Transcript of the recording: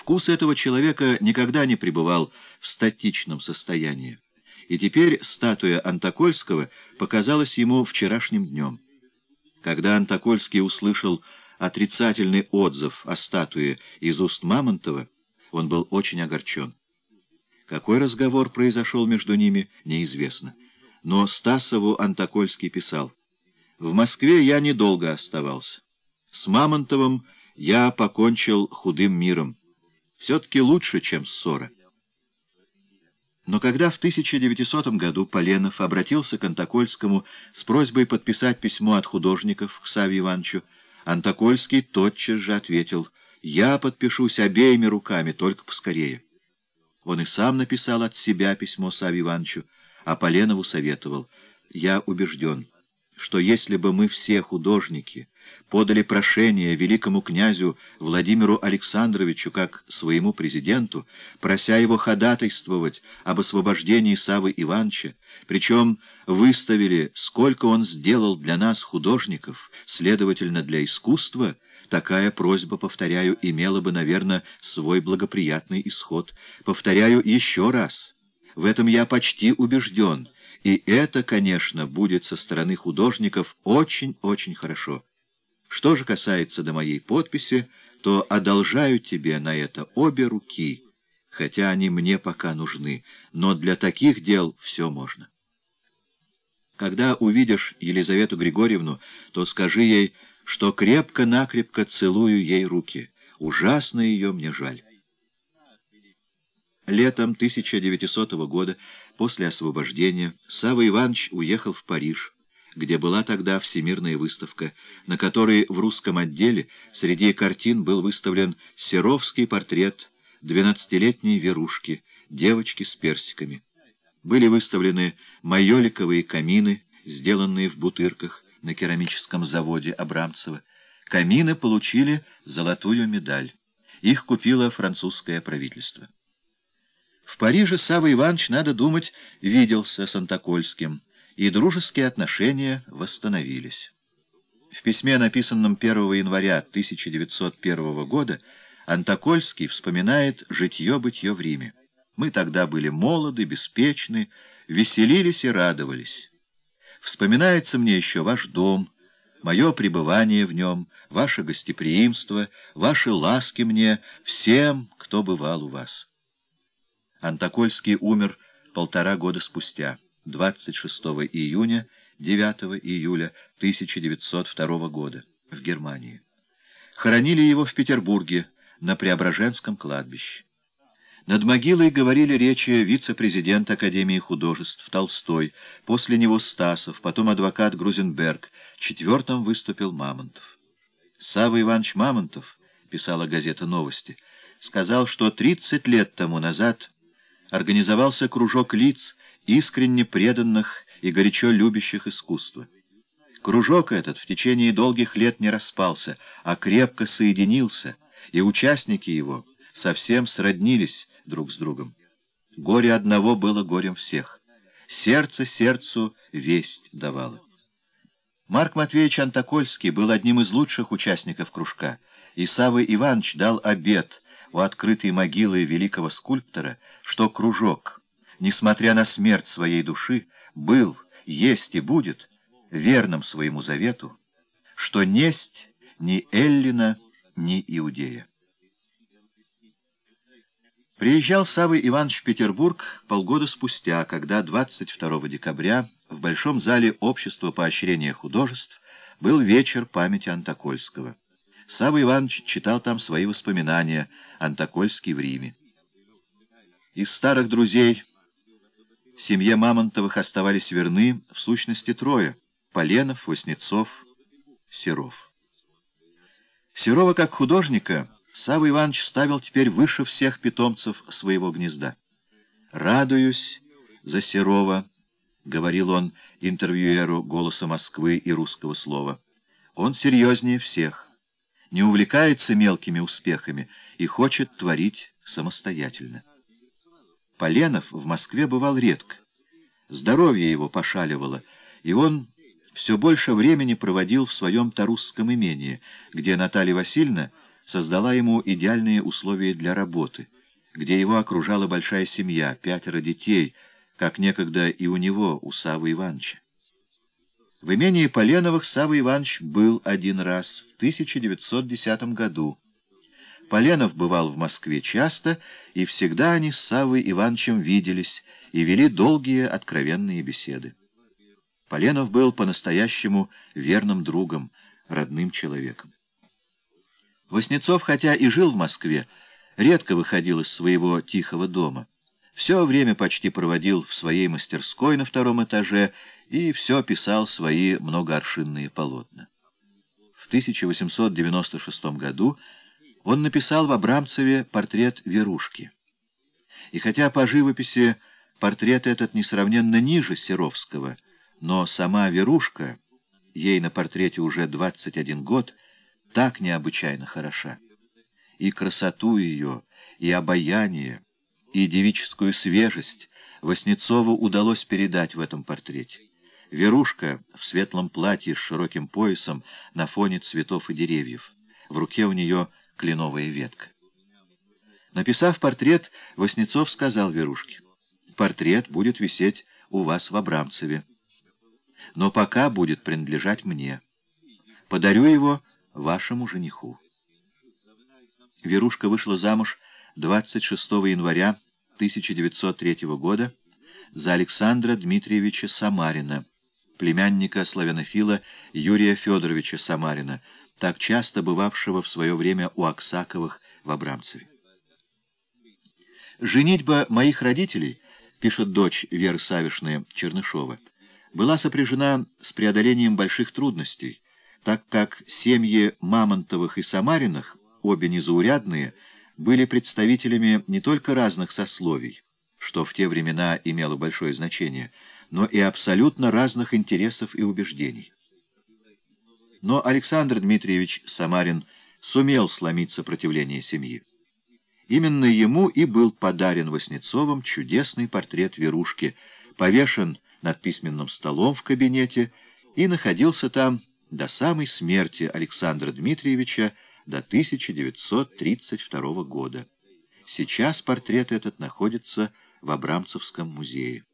Вкус этого человека никогда не пребывал в статичном состоянии, и теперь статуя Антокольского показалась ему вчерашним днем. Когда Антокольский услышал отрицательный отзыв о статуе из уст Мамонтова, он был очень огорчен. Какой разговор произошел между ними, неизвестно. Но Стасову Антокольский писал, «В Москве я недолго оставался. С Мамонтовым я покончил худым миром. Все-таки лучше, чем ссора». Но когда в 1900 году Поленов обратился к Антокольскому с просьбой подписать письмо от художников к Саве Ивановичу, Антокольский тотчас же ответил, «Я подпишусь обеими руками, только поскорее». Он и сам написал от себя письмо Саве Ивановичу, а Поленову советовал, «Я убежден, что если бы мы все художники подали прошение великому князю Владимиру Александровичу как своему президенту, прося его ходатайствовать об освобождении Савы Ивановича, причем выставили, сколько он сделал для нас, художников, следовательно, для искусства, такая просьба, повторяю, имела бы, наверное, свой благоприятный исход. Повторяю еще раз, в этом я почти убежден, и это, конечно, будет со стороны художников очень-очень хорошо. Что же касается до моей подписи, то одолжаю тебе на это обе руки, хотя они мне пока нужны, но для таких дел все можно. Когда увидишь Елизавету Григорьевну, то скажи ей, что крепко-накрепко целую ей руки. Ужасно ее мне жаль. Летом 1900 года, после освобождения, Савва Иванович уехал в Париж, где была тогда всемирная выставка, на которой в русском отделе среди картин был выставлен серовский портрет двенадцатилетней Верушки, девочки с персиками. Были выставлены майоликовые камины, сделанные в бутырках на керамическом заводе Абрамцева. Камины получили золотую медаль. Их купило французское правительство. В Париже Савва Иванович, надо думать, виделся с Антокольским, и дружеские отношения восстановились. В письме, написанном 1 января 1901 года, Антокольский вспоминает житье-бытье в Риме. Мы тогда были молоды, беспечны, веселились и радовались. Вспоминается мне еще ваш дом, мое пребывание в нем, ваше гостеприимство, ваши ласки мне, всем, кто бывал у вас. Антокольский умер полтора года спустя, 26 июня, 9 июля 1902 года, в Германии. Хоронили его в Петербурге, на Преображенском кладбище. Над могилой говорили речи вице-президент Академии художеств Толстой, после него Стасов, потом адвокат Грузенберг, четвертым выступил Мамонтов. Савва Иванович Мамонтов, писала газета «Новости», сказал, что 30 лет тому назад организовался кружок лиц, искренне преданных и горячо любящих искусство. Кружок этот в течение долгих лет не распался, а крепко соединился, и участники его совсем сроднились друг с другом. Горе одного было горем всех. Сердце сердцу весть давало. Марк Матвеевич Антокольский был одним из лучших участников кружка, и Савва Иванович дал обет у открытой могилы великого скульптора, что кружок, несмотря на смерть своей души, был, есть и будет верным своему завету, что несть ни Эллина, ни Иудея. Приезжал Савва Иванович в Петербург полгода спустя, когда 22 декабря в Большом зале Общества поощрения художеств был вечер памяти Антокольского. Савва Иванович читал там свои воспоминания, Антокольский в Риме. Из старых друзей семье Мамонтовых оставались верны, в сущности, трое — Поленов, Васнецов, Серов. Серова, как художника, Савва Иванович ставил теперь выше всех питомцев своего гнезда. «Радуюсь за Серова», — говорил он интервьюеру «Голоса Москвы» и «Русского слова». «Он серьезнее всех» не увлекается мелкими успехами и хочет творить самостоятельно. Поленов в Москве бывал редко. Здоровье его пошаливало, и он все больше времени проводил в своем тарусском имении, где Наталья Васильевна создала ему идеальные условия для работы, где его окружала большая семья, пятеро детей, как некогда и у него, у Савы Ивановича. В имении Поленовых Савва Иванович был один раз, в 1910 году. Поленов бывал в Москве часто, и всегда они с Саввой Ивановичем виделись и вели долгие откровенные беседы. Поленов был по-настоящему верным другом, родным человеком. Воснецов, хотя и жил в Москве, редко выходил из своего тихого дома. Все время почти проводил в своей мастерской на втором этаже и все писал свои многоаршинные полотна. В 1896 году он написал в Абрамцеве портрет Верушки. И хотя по живописи портрет этот несравненно ниже Серовского, но сама Верушка, ей на портрете уже 21 год, так необычайно хороша. И красоту ее, и обаяние, и девическую свежесть Васнецову удалось передать в этом портрете. Верушка в светлом платье с широким поясом на фоне цветов и деревьев. В руке у нее кленовая ветка. Написав портрет, Васнецов сказал Верушке, «Портрет будет висеть у вас в Абрамцеве, но пока будет принадлежать мне. Подарю его вашему жениху». Верушка вышла замуж 26 января 1903 года за Александра Дмитриевича Самарина, племянника славянофила Юрия Федоровича Самарина, так часто бывавшего в свое время у Аксаковых в Абрамцеве. «Женитьба моих родителей», — пишет дочь Веры Савишны Чернышова, была сопряжена с преодолением больших трудностей, так как семьи Мамонтовых и Самариных, обе незаурядные, были представителями не только разных сословий, что в те времена имело большое значение, но и абсолютно разных интересов и убеждений. Но Александр Дмитриевич Самарин сумел сломить сопротивление семьи. Именно ему и был подарен Васнецовым чудесный портрет Верушки, повешен над письменным столом в кабинете и находился там до самой смерти Александра Дмитриевича до 1932 года. Сейчас портрет этот находится в Абрамцевском музее.